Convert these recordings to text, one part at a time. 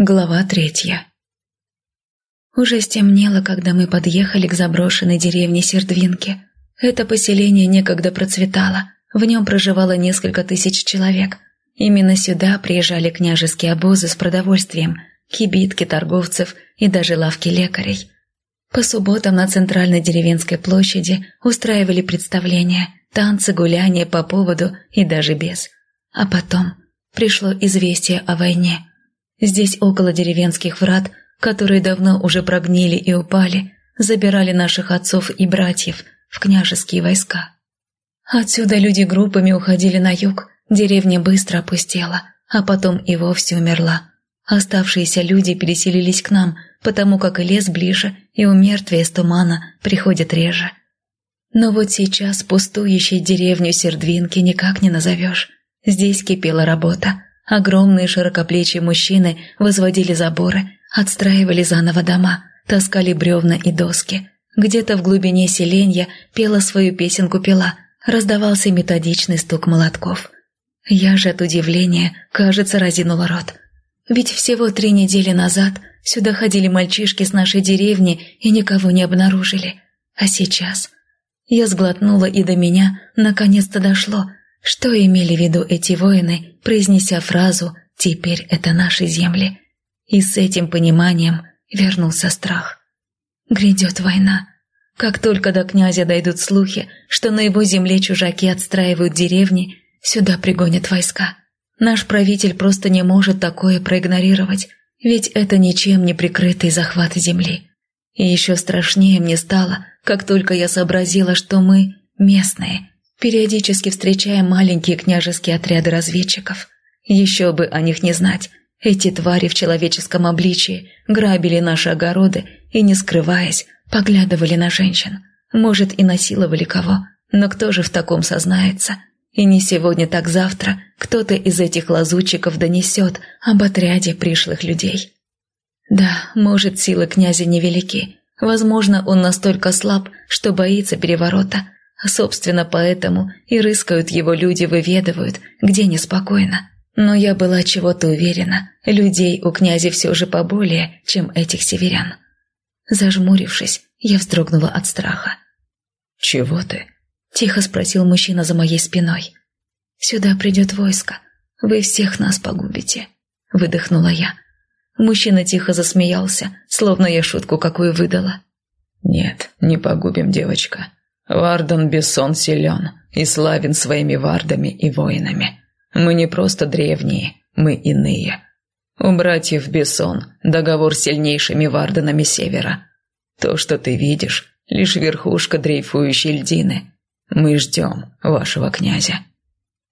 Глава третья Уже стемнело, когда мы подъехали к заброшенной деревне Сердвинки. Это поселение некогда процветало, в нем проживало несколько тысяч человек. Именно сюда приезжали княжеские обозы с продовольствием, кибитки торговцев и даже лавки лекарей. По субботам на центральной деревенской площади устраивали представления, танцы, гуляния по поводу и даже без. А потом пришло известие о войне – Здесь, около деревенских врат, которые давно уже прогнили и упали, забирали наших отцов и братьев в княжеские войска. Отсюда люди группами уходили на юг, деревня быстро опустела, а потом и вовсе умерла. Оставшиеся люди переселились к нам, потому как и лес ближе, и у мертвия с тумана приходят реже. Но вот сейчас пустующей деревню Сердвинки никак не назовешь. Здесь кипела работа. Огромные широкоплечие мужчины возводили заборы, отстраивали заново дома, таскали бревна и доски. Где-то в глубине селенья пела свою песенку пила, раздавался методичный стук молотков. Я же от удивления, кажется, разинула рот. Ведь всего три недели назад сюда ходили мальчишки с нашей деревни и никого не обнаружили. А сейчас... Я сглотнула, и до меня наконец-то дошло – что имели в виду эти воины, произнеся фразу «теперь это наши земли?» И с этим пониманием вернулся страх. Грядет война. Как только до князя дойдут слухи, что на его земле чужаки отстраивают деревни, сюда пригонят войска. Наш правитель просто не может такое проигнорировать, ведь это ничем не прикрытый захват земли. И еще страшнее мне стало, как только я сообразила, что мы местные, Периодически встречаем маленькие княжеские отряды разведчиков. Еще бы о них не знать. Эти твари в человеческом обличии грабили наши огороды и, не скрываясь, поглядывали на женщин. Может, и насиловали кого, но кто же в таком сознается? И не сегодня, так завтра кто-то из этих лазутчиков донесет об отряде пришлых людей. Да, может, силы князя невелики. Возможно, он настолько слаб, что боится переворота – Собственно, поэтому и рыскают его люди, выведывают, где неспокойно. Но я была чего-то уверена, людей у князя все же поболее, чем этих северян. Зажмурившись, я вздрогнула от страха. «Чего ты?» – тихо спросил мужчина за моей спиной. «Сюда придет войско. Вы всех нас погубите», – выдохнула я. Мужчина тихо засмеялся, словно я шутку какую выдала. «Нет, не погубим, девочка. Вардан Бессон силен и славен своими вардами и воинами. Мы не просто древние, мы иные. У братьев Бессон договор с сильнейшими варданами Севера. То, что ты видишь, лишь верхушка дрейфующей льдины. Мы ждем вашего князя».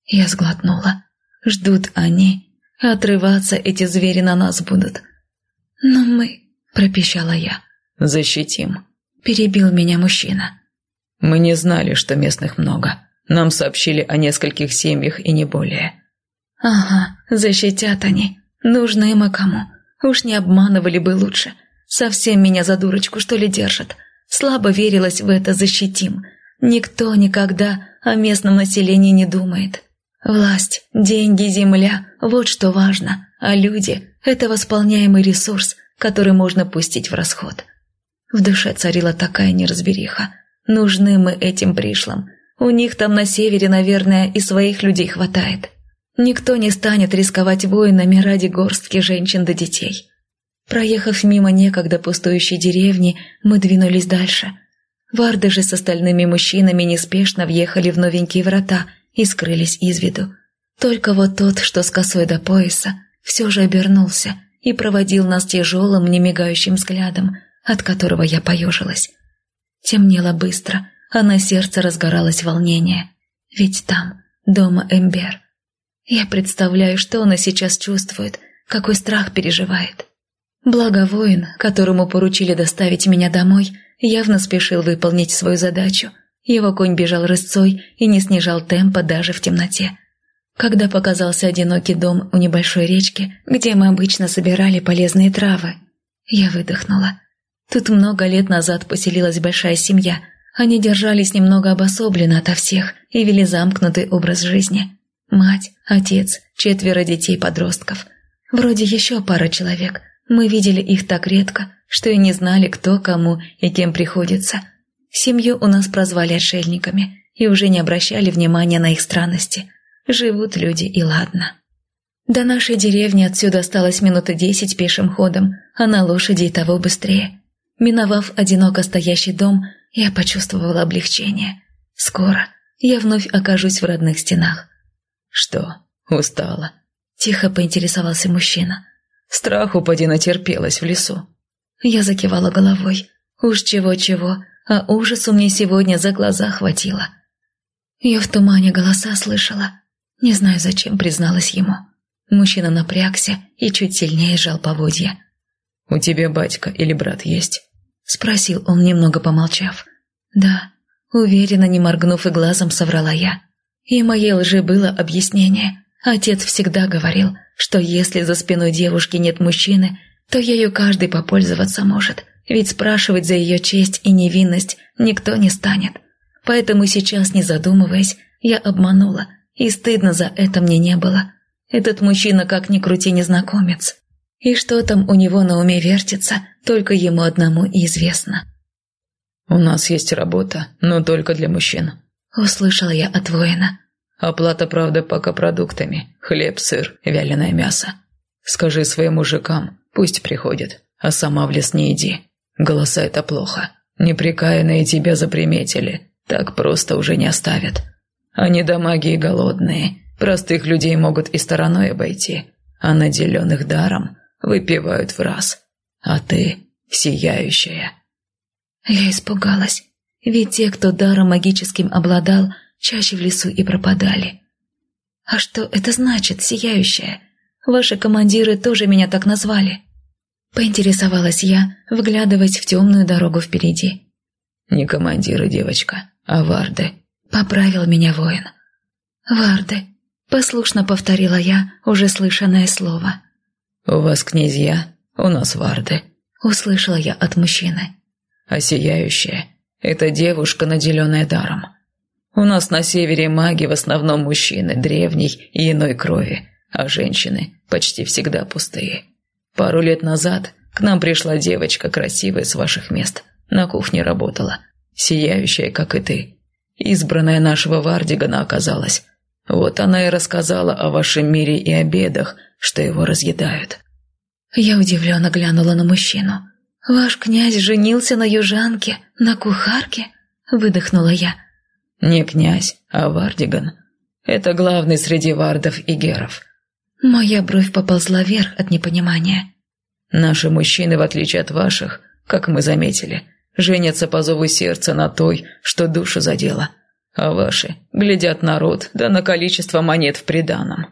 Я сглотнула. «Ждут они. Отрываться эти звери на нас будут». «Но мы...» – пропищала я. «Защитим», – перебил меня мужчина. Мы не знали, что местных много. Нам сообщили о нескольких семьях и не более. Ага, защитят они. Нужны мы кому. Уж не обманывали бы лучше. Совсем меня за дурочку, что ли, держат. Слабо верилось в это «защитим». Никто никогда о местном населении не думает. Власть, деньги, земля – вот что важно. А люди – это восполняемый ресурс, который можно пустить в расход. В душе царила такая неразбериха – Нужны мы этим пришлым. У них там на севере, наверное, и своих людей хватает. Никто не станет рисковать воинами ради горстки женщин да детей. Проехав мимо некогда пустующей деревни, мы двинулись дальше. Варды же с остальными мужчинами неспешно въехали в новенькие врата и скрылись из виду. Только вот тот, что с косой до пояса, все же обернулся и проводил нас тяжелым, немигающим взглядом, от которого я поежилась. Темнело быстро, а на сердце разгоралось волнение. Ведь там, дома Эмбер. Я представляю, что она сейчас чувствует, какой страх переживает. Благо воин, которому поручили доставить меня домой, явно спешил выполнить свою задачу. Его конь бежал рысцой и не снижал темпа даже в темноте. Когда показался одинокий дом у небольшой речки, где мы обычно собирали полезные травы, я выдохнула. Тут много лет назад поселилась большая семья. Они держались немного обособленно ото всех и вели замкнутый образ жизни. Мать, отец, четверо детей-подростков. Вроде еще пара человек. Мы видели их так редко, что и не знали, кто кому и кем приходится. Семью у нас прозвали отшельниками и уже не обращали внимания на их странности. Живут люди и ладно. До нашей деревни отсюда осталось минуты десять пешим ходом, а на лошади и того быстрее. Миновав одиноко стоящий дом, я почувствовала облегчение. Скоро я вновь окажусь в родных стенах. «Что, устала?» – тихо поинтересовался мужчина. «Страху поди натерпелась в лесу». Я закивала головой. Уж чего-чего, а ужасу мне сегодня за глаза хватило. Я в тумане голоса слышала. Не знаю, зачем призналась ему. Мужчина напрягся и чуть сильнее сжал поводья. «У тебя батька или брат есть?» Спросил он, немного помолчав. «Да», уверенно, не моргнув и глазом, соврала я. И моей лжи было объяснение. Отец всегда говорил, что если за спиной девушки нет мужчины, то ею каждый попользоваться может, ведь спрашивать за ее честь и невинность никто не станет. Поэтому сейчас, не задумываясь, я обманула, и стыдно за это мне не было. Этот мужчина как ни крути незнакомец. И что там у него на уме вертится, только ему одному и известно. «У нас есть работа, но только для мужчин», – услышала я от воина. «Оплата, правда, пока продуктами. Хлеб, сыр, вяленое мясо. Скажи своим мужикам, пусть приходят, а сама в лес не иди. Голоса – это плохо. Неприкаянные тебя заприметили, так просто уже не оставят. Они до магии голодные, простых людей могут и стороной обойти, а наделенных даром выпивают в раз. А ты – сияющая». Я испугалась, ведь те, кто даром магическим обладал, чаще в лесу и пропадали. А что это значит, сияющая? Ваши командиры тоже меня так назвали. Поинтересовалась я, вглядываясь в темную дорогу впереди. «Не командиры, девочка, а варды», — поправил меня воин. «Варды», — послушно повторила я уже слышанное слово. «У вас князья, у нас варды», — услышала я от мужчины а сияющая – это девушка, наделенная даром. У нас на севере маги в основном мужчины древней и иной крови, а женщины почти всегда пустые. Пару лет назад к нам пришла девочка красивая с ваших мест, на кухне работала, сияющая, как и ты. Избранная нашего Вардигана оказалась. Вот она и рассказала о вашем мире и обедах, что его разъедают. Я удивленно глянула на мужчину. «Ваш князь женился на южанке, на кухарке?» – выдохнула я. «Не князь, а Вардиган. Это главный среди вардов и геров». Моя бровь поползла вверх от непонимания. «Наши мужчины, в отличие от ваших, как мы заметили, женятся по зову сердца на той, что душу задела, а ваши глядят на род, да на количество монет в приданом».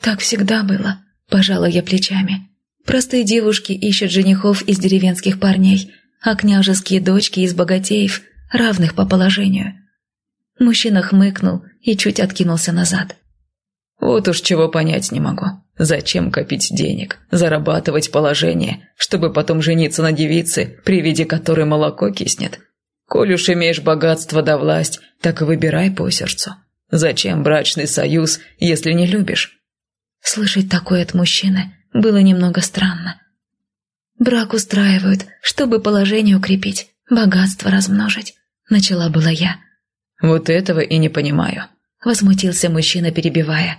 «Так всегда было», – пожала я плечами. Простые девушки ищут женихов из деревенских парней, а княжеские дочки из богатеев, равных по положению. Мужчина хмыкнул и чуть откинулся назад. «Вот уж чего понять не могу. Зачем копить денег, зарабатывать положение, чтобы потом жениться на девице, при виде которой молоко киснет? Коль уж имеешь богатство да власть, так выбирай по сердцу. Зачем брачный союз, если не любишь?» Слышать такое от мужчины было немного странно. «Брак устраивают, чтобы положение укрепить, богатство размножить», — начала была я. «Вот этого и не понимаю», — возмутился мужчина, перебивая.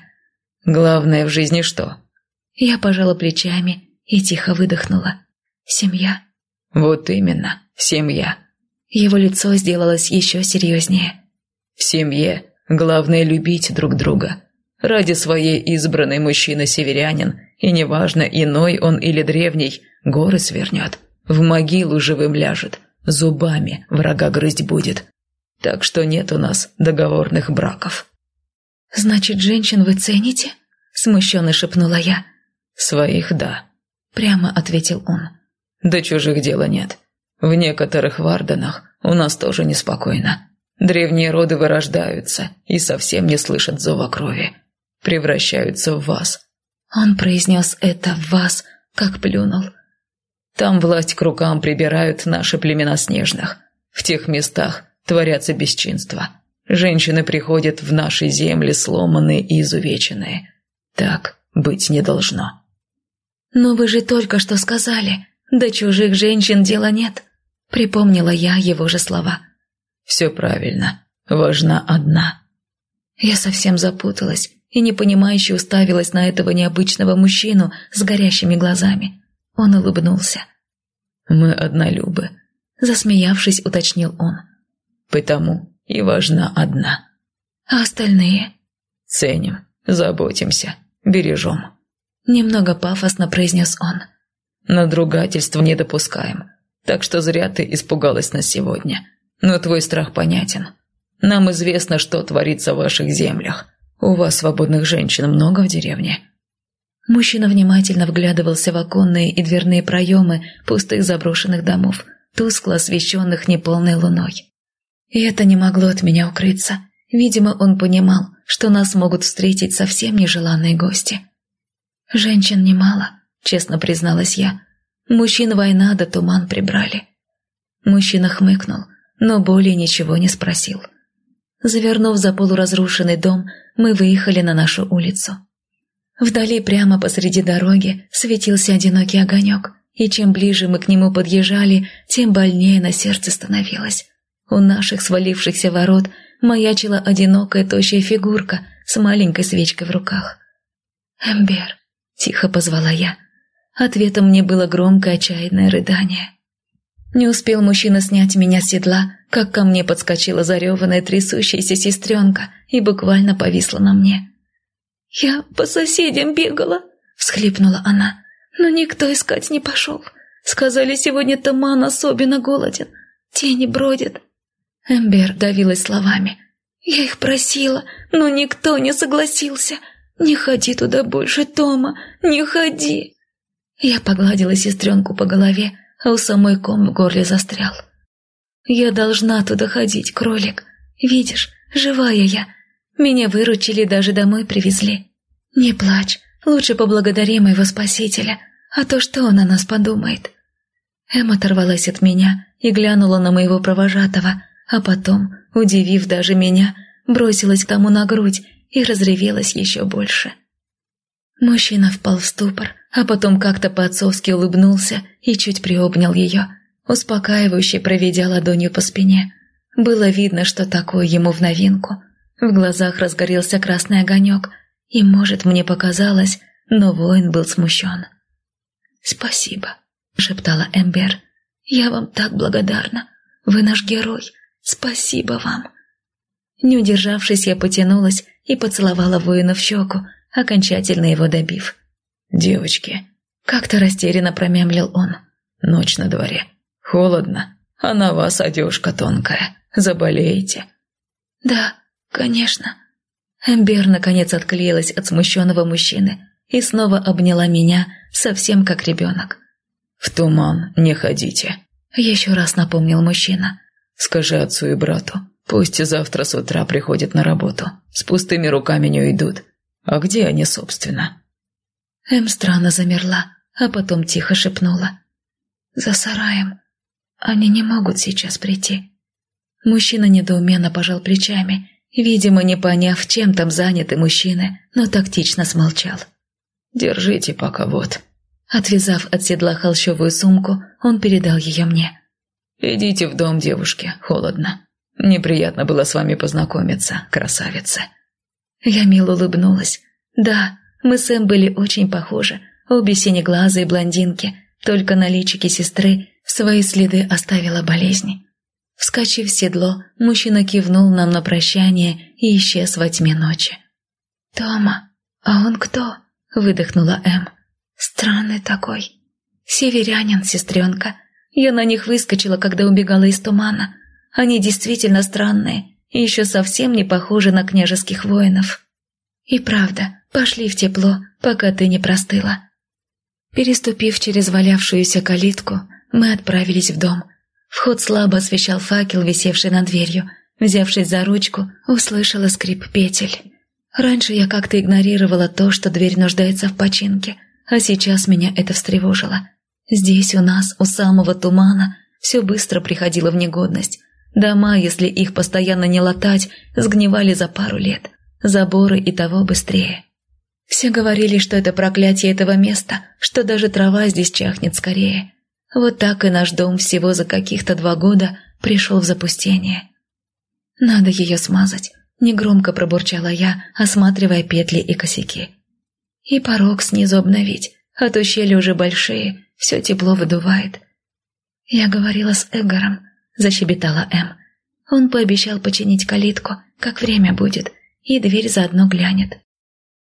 «Главное в жизни что?» Я пожала плечами и тихо выдохнула. «Семья». «Вот именно, семья». Его лицо сделалось еще серьезнее. «В семье главное любить друг друга. Ради своей избранной мужчина-северянин и неважно, иной он или древний, горы свернет, в могилу живым ляжет, зубами врага грызть будет. Так что нет у нас договорных браков». «Значит, женщин вы цените?» – смущенно шепнула я. «Своих – да», – прямо ответил он. «До чужих дела нет. В некоторых варданах у нас тоже неспокойно. Древние роды вырождаются и совсем не слышат зова крови. Превращаются в вас, он произнес это в вас, как плюнул. Там власть к рукам прибирают наши племена снежных. В тех местах творятся бесчинства. Женщины приходят в наши земли сломанные и изувеченные. Так быть не должно. «Но вы же только что сказали, до чужих женщин дела нет», — припомнила я его же слова. «Все правильно. Важна одна». Я совсем запуталась и непонимающе уставилась на этого необычного мужчину с горящими глазами. Он улыбнулся. «Мы однолюбы», — засмеявшись, уточнил он. «Потому и важна одна». «А остальные?» «Ценим, заботимся, бережем». Немного пафосно произнес он. «Надругательств не допускаем, так что зря ты испугалась нас сегодня. Но твой страх понятен. Нам известно, что творится в ваших землях. У вас свободных женщин много в деревне?» Мужчина внимательно вглядывался в оконные и дверные проемы пустых заброшенных домов, тускло освещенных неполной луной. И это не могло от меня укрыться. Видимо, он понимал, что нас могут встретить совсем нежеланные гости. «Женщин немало», — честно призналась я. «Мужчин война да туман прибрали». Мужчина хмыкнул, но более ничего не спросил. Завернув за полуразрушенный дом, мы выехали на нашу улицу. Вдали прямо посреди дороги светился одинокий огонек, и чем ближе мы к нему подъезжали, тем больнее на сердце становилось. У наших свалившихся ворот маячила одинокая тощая фигурка с маленькой свечкой в руках. «Эмбер», — тихо позвала я. Ответом мне было громкое отчаянное рыдание. Не успел мужчина снять меня с седла, как ко мне подскочила зареванная трясущаяся сестренка и буквально повисла на мне. «Я по соседям бегала», — всхлипнула она. «Но никто искать не пошел. Сказали, сегодня Таман особенно голоден. Тени бродят». Эмбер давилась словами. «Я их просила, но никто не согласился. Не ходи туда больше, Тома, не ходи». Я погладила сестренку по голове, а у самой ком в горле застрял. «Я должна туда ходить, кролик. Видишь, живая я, меня выручили, даже домой привезли. Не плачь, лучше поблагодари моего спасителя, а то что он о нас подумает?» Эм оторвалась от меня и глянула на моего провожатого, а потом, удивив даже меня, бросилась к тому на грудь и разревелась еще больше. Мужчина впал в ступор, а потом как-то по-отцовски улыбнулся и чуть приобнял ее, успокаивающе проведя ладонью по спине. Было видно, что такое ему в новинку. В глазах разгорелся красный огонек, и, может, мне показалось, но воин был смущен. «Спасибо», — шептала Эмбер. «Я вам так благодарна. Вы наш герой. Спасибо вам». Не удержавшись, я потянулась и поцеловала воина в щеку, окончательно его добив. «Девочки», — как-то растерянно промямлил он. «Ночь на дворе. Холодно, а на вас одежка тонкая. Заболеете?» «Да», «Конечно». Эмбер наконец отклеилась от смущенного мужчины и снова обняла меня, совсем как ребенок. «В туман не ходите», — еще раз напомнил мужчина. «Скажи отцу и брату, пусть завтра с утра приходят на работу. С пустыми руками не уйдут. А где они, собственно?» Эм странно замерла, а потом тихо шепнула. «За сараем. Они не могут сейчас прийти». Мужчина недоуменно пожал плечами Видимо, не поняв, чем там заняты мужчины, но тактично смолчал. «Держите пока вот». Отвязав от седла холщовую сумку, он передал ее мне. «Идите в дом, девушки, холодно. Неприятно было с вами познакомиться, красавица». Я мило улыбнулась. «Да, мы с Эм были очень похожи, обе синеглазые блондинки, только на личике сестры свои следы оставила болезнь. Вскочив в седло, мужчина кивнул нам на прощание и исчез во тьме ночи. «Тома, а он кто?» – выдохнула Эм. «Странный такой. Северянин, сестренка. Я на них выскочила, когда убегала из тумана. Они действительно странные и еще совсем не похожи на княжеских воинов. И правда, пошли в тепло, пока ты не простыла». Переступив через валявшуюся калитку, мы отправились в дом – Вход слабо освещал факел, висевший над дверью. Взявшись за ручку, услышала скрип петель. Раньше я как-то игнорировала то, что дверь нуждается в починке, а сейчас меня это встревожило. Здесь у нас, у самого тумана, все быстро приходило в негодность. Дома, если их постоянно не латать, сгнивали за пару лет. Заборы и того быстрее. Все говорили, что это проклятие этого места, что даже трава здесь чахнет скорее. Вот так и наш дом всего за каких-то два года пришел в запустение. Надо ее смазать, негромко пробурчала я, осматривая петли и косяки. И порог снизу обновить, а то щели уже большие, все тепло выдувает. Я говорила с Эгором, защебетала М. Он пообещал починить калитку, как время будет, и дверь заодно глянет.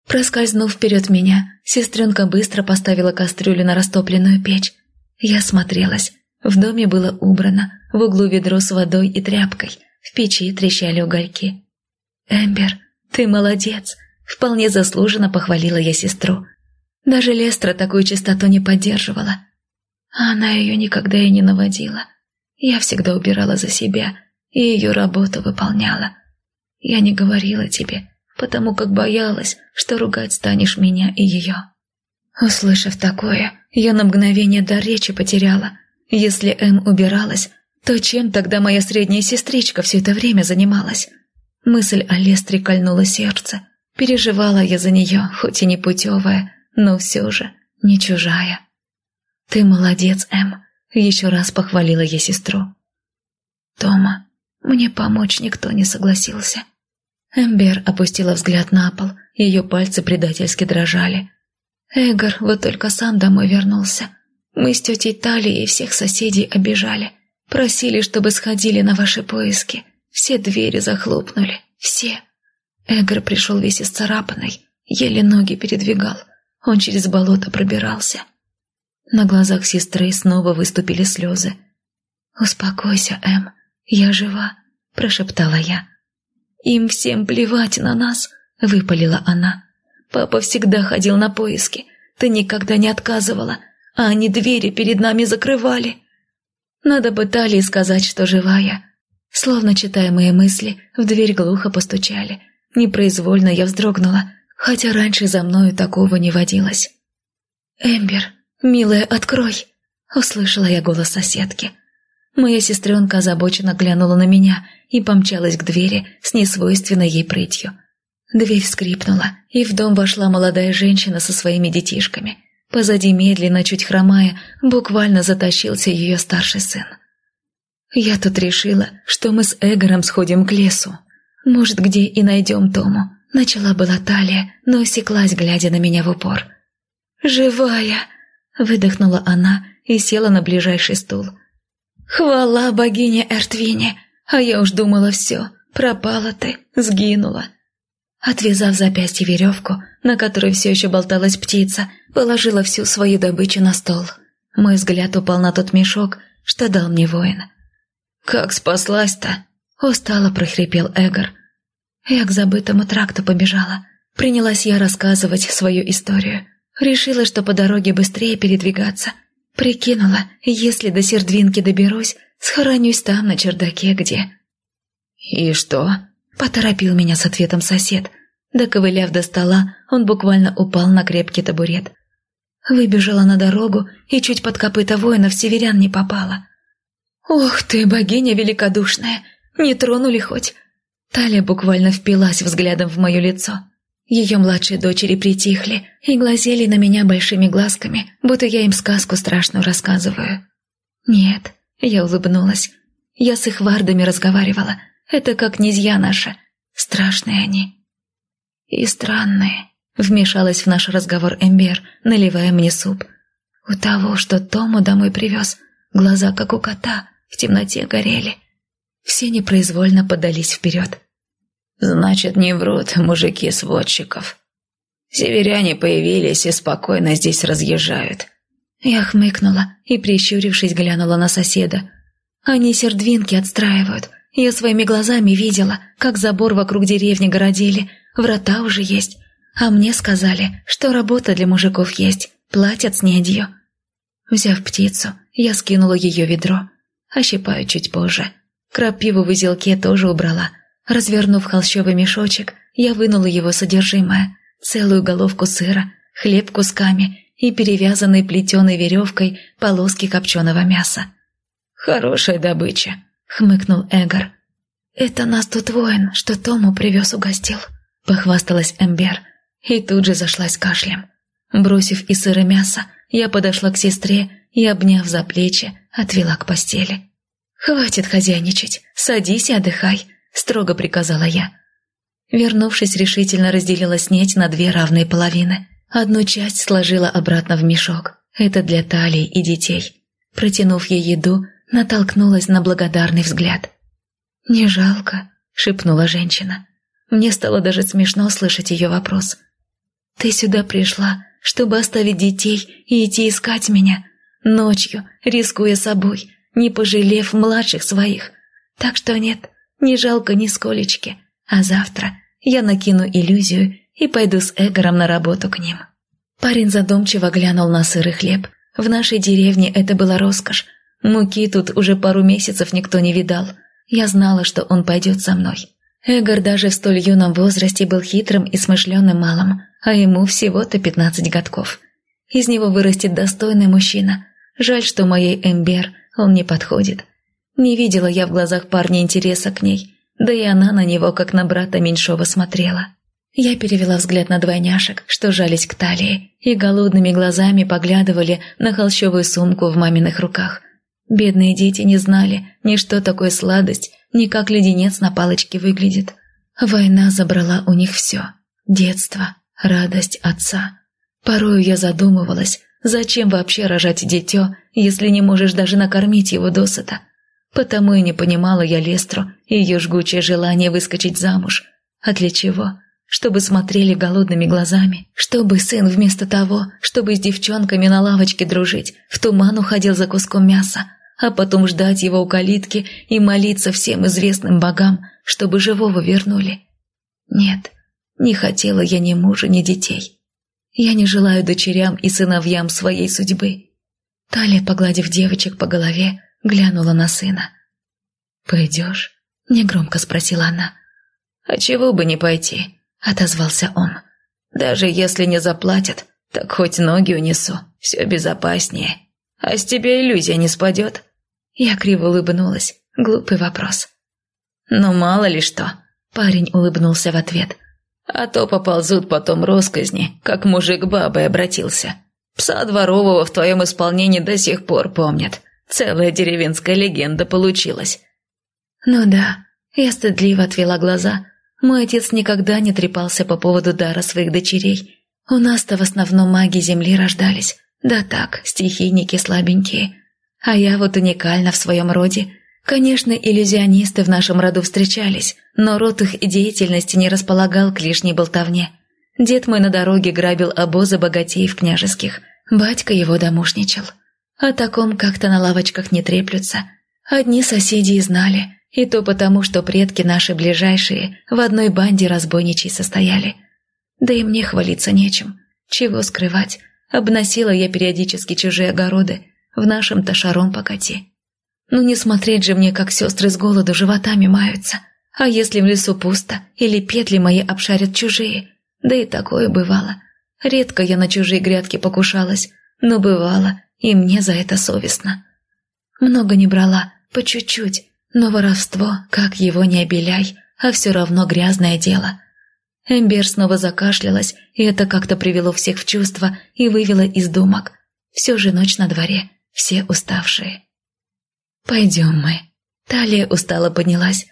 Проскользнув вперед меня, сестренка быстро поставила кастрюлю на растопленную печь. Я смотрелась. В доме было убрано, в углу ведро с водой и тряпкой, в печи трещали угольки. «Эмбер, ты молодец!» Вполне заслуженно похвалила я сестру. Даже Лестра такую чистоту не поддерживала. А она ее никогда и не наводила. Я всегда убирала за себя и ее работу выполняла. Я не говорила тебе, потому как боялась, что ругать станешь меня и ее. Услышав такое, я на мгновение до речи потеряла. Если Эм убиралась, то чем тогда моя средняя сестричка все это время занималась? Мысль о Лестре кольнула сердце. Переживала я за нее, хоть и не путевая, но все же не чужая. «Ты молодец, Эм», — еще раз похвалила я сестру. «Тома, мне помочь никто не согласился. Эмбер опустила взгляд на пол, ее пальцы предательски дрожали. Эгор вот только сам домой вернулся. Мы с тетей Талией всех соседей обижали. Просили, чтобы сходили на ваши поиски. Все двери захлопнули. Все. Эгор пришел весь исцарапанный, еле ноги передвигал. Он через болото пробирался. На глазах сестры снова выступили слезы. «Успокойся, Эм, я жива», – прошептала я. «Им всем плевать на нас», — выпалила она. «Папа всегда ходил на поиски. Ты никогда не отказывала, а они двери перед нами закрывали. Надо бы Талии сказать, что живая». Словно читая мои мысли, в дверь глухо постучали. Непроизвольно я вздрогнула, хотя раньше за мною такого не водилось. «Эмбер, милая, открой!» — услышала я голос соседки. Моя сестренка озабоченно глянула на меня — и помчалась к двери с несвойственной ей прытью. Дверь скрипнула, и в дом вошла молодая женщина со своими детишками. Позади медленно, чуть хромая, буквально затащился ее старший сын. «Я тут решила, что мы с Эгором сходим к лесу. Может, где и найдем Тому». Начала была талия, но осеклась, глядя на меня в упор. «Живая!» — выдохнула она и села на ближайший стул. «Хвала богине Эртвине! А я уж думала все, пропала ты, сгинула. Отвязав запястье веревку, на которой все еще болталась птица, положила всю свою добычу на стол. Мой взгляд упал на тот мешок, что дал мне воин. «Как спаслась-то?» — устало прохрипел Эгор. Я к забытому тракту побежала. Принялась я рассказывать свою историю. Решила, что по дороге быстрее передвигаться. Прикинула, если до сердвинки доберусь, Схоронюсь там, на чердаке, где...» «И что?» — поторопил меня с ответом сосед. Доковыляв до стола, он буквально упал на крепкий табурет. Выбежала на дорогу и чуть под копыта воинов северян не попала. «Ох ты, богиня великодушная! Не тронули хоть!» Талия буквально впилась взглядом в мое лицо. Ее младшие дочери притихли и глазели на меня большими глазками, будто я им сказку страшную рассказываю. «Нет, я улыбнулась. Я с их вардами разговаривала. Это как князья наши. Страшные они. И странные. Вмешалась в наш разговор Эмбер, наливая мне суп. У того, что Тому домой привез, глаза, как у кота, в темноте горели. Все непроизвольно подались вперед. «Значит, не врут мужики сводчиков. Северяне появились и спокойно здесь разъезжают. Я хмыкнула и, прищурившись, глянула на соседа. Они сердвинки отстраивают. Я своими глазами видела, как забор вокруг деревни городили, врата уже есть. А мне сказали, что работа для мужиков есть, платят с недью. Взяв птицу, я скинула ее ведро. Ощипаю чуть позже. Крапиву в узелке тоже убрала. Развернув холщовый мешочек, я вынула его содержимое. Целую головку сыра, хлеб кусками и перевязанной плетеной веревкой полоски копченого мяса. «Хорошая добыча», — хмыкнул Эгор. «Это нас тут воин, что Тому привез угостил», — похвасталась Эмбер. и тут же зашлась кашлем. Бросив и сыр и мясо, я подошла к сестре и, обняв за плечи, отвела к постели. «Хватит хозяйничать, садись и отдыхай», – строго приказала я. Вернувшись, решительно разделила снеть на две равные половины. Одну часть сложила обратно в мешок. Это для талии и детей. Протянув ей еду, натолкнулась на благодарный взгляд. «Не жалко», – шепнула женщина. Мне стало даже смешно слышать ее вопрос. «Ты сюда пришла, чтобы оставить детей и идти искать меня? Ночью, рискуя собой, не пожалев младших своих. Так что нет, не жалко ни сколечки. А завтра я накину иллюзию и пойду с Эгором на работу к ним». Парень задумчиво глянул на сырый хлеб. В нашей деревне это была роскошь. Муки тут уже пару месяцев никто не видал. Я знала, что он пойдет со мной. Эгор даже в столь юном возрасте был хитрым и смышленым малым, а ему всего-то пятнадцать годков. Из него вырастет достойный мужчина. Жаль, что моей Эмбер он не подходит. Не видела я в глазах парня интереса к ней, да и она на него, как на брата меньшого, смотрела. Я перевела взгляд на двойняшек, что жались к талии, и голодными глазами поглядывали на холщовую сумку в маминых руках. Бедные дети не знали ни что такое сладость, ни как леденец на палочке выглядит. Война забрала у них все. Детство, радость отца. Порою я задумывалась, зачем вообще рожать дитё, если не можешь даже накормить его досыта. Потому и не понимала я Лестру и ее жгучее желание выскочить замуж. А для чего? Чтобы смотрели голодными глазами. Чтобы сын вместо того, чтобы с девчонками на лавочке дружить, в туман уходил за куском мяса, а потом ждать его у калитки и молиться всем известным богам, чтобы живого вернули. Нет, не хотела я ни мужа, ни детей. Я не желаю дочерям и сыновьям своей судьбы. Талия, погладив девочек по голове, глянула на сына. «Пойдешь?» – негромко спросила она. «А чего бы не пойти?» – отозвался он. «Даже если не заплатят, так хоть ноги унесу, все безопаснее. А с тебя иллюзия не спадет?» Я криво улыбнулась. Глупый вопрос. «Ну, мало ли что», – парень улыбнулся в ответ. «А то поползут потом росказни, как мужик бабой обратился. Пса дворового в твоем исполнении до сих пор помнят. Целая деревенская легенда получилась». «Ну да», – я стыдливо отвела глаза. Мой отец никогда не трепался по поводу дара своих дочерей. У нас-то в основном маги земли рождались. Да так, стихийники слабенькие. А я вот уникальна в своем роде. Конечно, иллюзионисты в нашем роду встречались, но род их деятельности не располагал к лишней болтовне. Дед мой на дороге грабил обозы богатеев княжеских. Батька его домушничал. О таком как-то на лавочках не треплются. Одни соседи и знали, и то потому, что предки наши ближайшие в одной банде разбойничей состояли. Да и мне хвалиться нечем. Чего скрывать? Обносила я периодически чужие огороды, в нашем-то шаром покати. Ну не смотреть же мне, как сестры с голоду животами маются. А если в лесу пусто, или петли мои обшарят чужие? Да и такое бывало. Редко я на чужие грядки покушалась, но бывало, и мне за это совестно. Много не брала, по чуть-чуть, но воровство, как его не обеляй, а все равно грязное дело. Эмбер снова закашлялась, и это как-то привело всех в чувство и вывело из думок. Все же ночь на дворе, все уставшие. «Пойдем мы». Талия устало поднялась.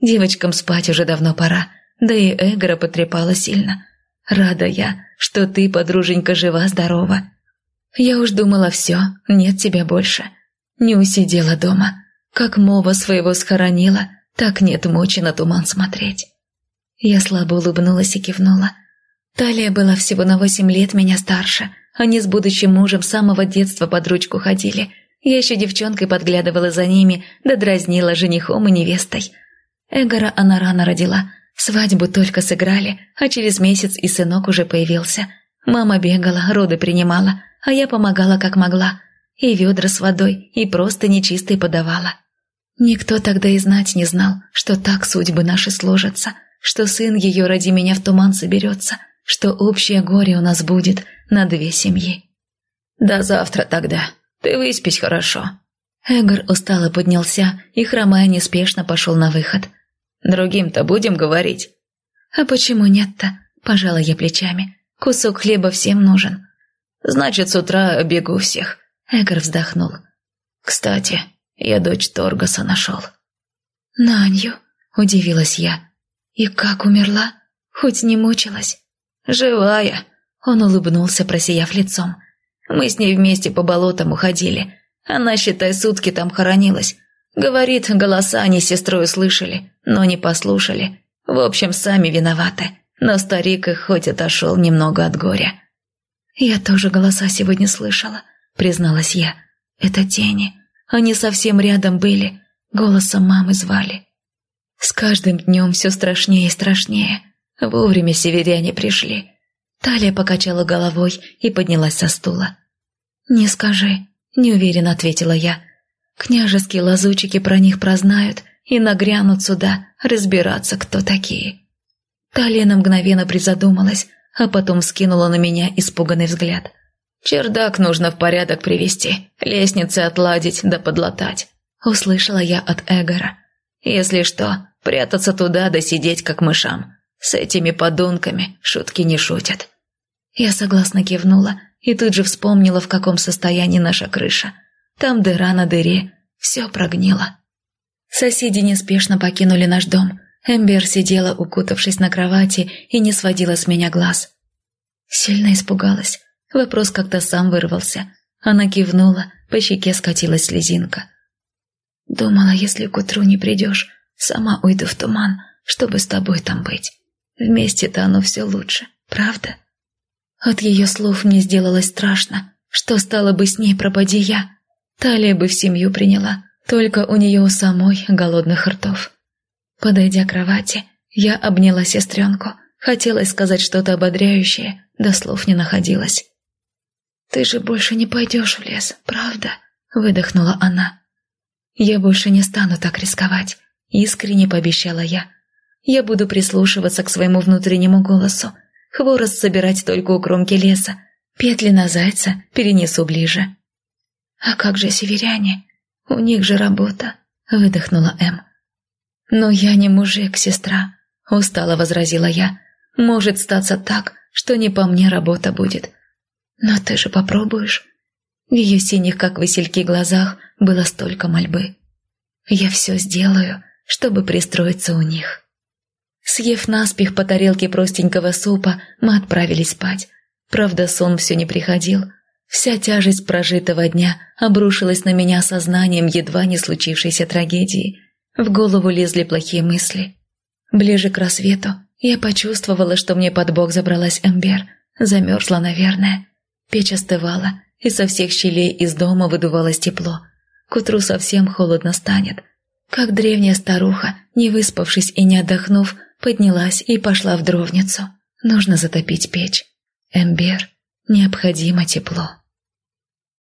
Девочкам спать уже давно пора, да и Эгора потрепала сильно. Рада я, что ты, подруженька, жива-здорова. Я уж думала, все, нет тебя больше. Не усидела дома. Как мова своего схоронила, так нет мочи на туман смотреть. Я слабо улыбнулась и кивнула. Талия была всего на восемь лет меня старше – они с будущим мужем с самого детства под ручку ходили. Я еще девчонкой подглядывала за ними, да дразнила женихом и невестой. Эгора она рано родила. Свадьбу только сыграли, а через месяц и сынок уже появился. Мама бегала, роды принимала, а я помогала как могла. И ведра с водой, и просто нечистой подавала. Никто тогда и знать не знал, что так судьбы наши сложатся, что сын ее ради меня в туман соберется, что общее горе у нас будет, на две семьи. «До завтра тогда. Ты выспись хорошо». Эгор устало поднялся и, хромая неспешно, пошел на выход. «Другим-то будем говорить?» «А почему нет-то?» – Пожала я плечами. Кусок хлеба всем нужен. Значит, с утра бегу всех. Эгор вздохнул. Кстати, я дочь Торгаса нашел. Нанью, удивилась я. И как умерла? Хоть не мучилась? Живая. Он улыбнулся, просияв лицом. Мы с ней вместе по болотам уходили. Она, считай, сутки там хоронилась. Говорит, голоса они с сестрой услышали, но не послушали. В общем, сами виноваты. Но старик их хоть отошел немного от горя. «Я тоже голоса сегодня слышала», — призналась я. «Это тени. Они совсем рядом были. Голосом мамы звали. С каждым днем все страшнее и страшнее. Вовремя северяне пришли». Талия покачала головой и поднялась со стула. «Не скажи», — неуверенно ответила я. «Княжеские лазучики про них прознают и нагрянут сюда разбираться, кто такие». Талия мгновенно призадумалась, а потом скинула на меня испуганный взгляд. «Чердак нужно в порядок привести, лестницы отладить да подлатать», — услышала я от Эгора. «Если что, прятаться туда да сидеть как мышам. С этими подонками шутки не шутят». Я согласно кивнула и тут же вспомнила, в каком состоянии наша крыша. Там дыра на дыре, все прогнило. Соседи неспешно покинули наш дом, Эмбер сидела, укутавшись на кровати, и не сводила с меня глаз. Сильно испугалась. Вопрос как-то сам вырвался. Она кивнула, по щеке скатилась слезинка. «Думала, если к утру не придешь, сама уйду в туман, чтобы с тобой там быть. Вместе-то оно все лучше, правда?» От ее слов мне сделалось страшно. Что стало бы с ней, пропади я? Талия бы в семью приняла, только у нее у самой голодных ртов. Подойдя к кровати, я обняла сестренку. Хотелось сказать что-то ободряющее, да слов не находилось. «Ты же больше не пойдешь в лес, правда?» – выдохнула она. «Я больше не стану так рисковать», – искренне пообещала я. «Я буду прислушиваться к своему внутреннему голосу, хворост собирать только у кромки леса, петли на зайца перенесу ближе». «А как же северяне? У них же работа», – выдохнула Эм. «Но я не мужик, сестра», — устало возразила я. «Может статься так, что не по мне работа будет. Но ты же попробуешь». В ее синих, как васильки, глазах было столько мольбы. «Я все сделаю, чтобы пристроиться у них». Съев наспех по тарелке простенького супа, мы отправились спать. Правда, сон все не приходил. Вся тяжесть прожитого дня обрушилась на меня сознанием едва не случившейся трагедии. В голову лезли плохие мысли. Ближе к рассвету я почувствовала, что мне под бок забралась Эмбер. Замерзла, наверное. Печь остывала, и со всех щелей из дома выдувалось тепло. К утру совсем холодно станет. Как древняя старуха, не выспавшись и не отдохнув, поднялась и пошла в дровницу. Нужно затопить печь. Эмбер, необходимо тепло.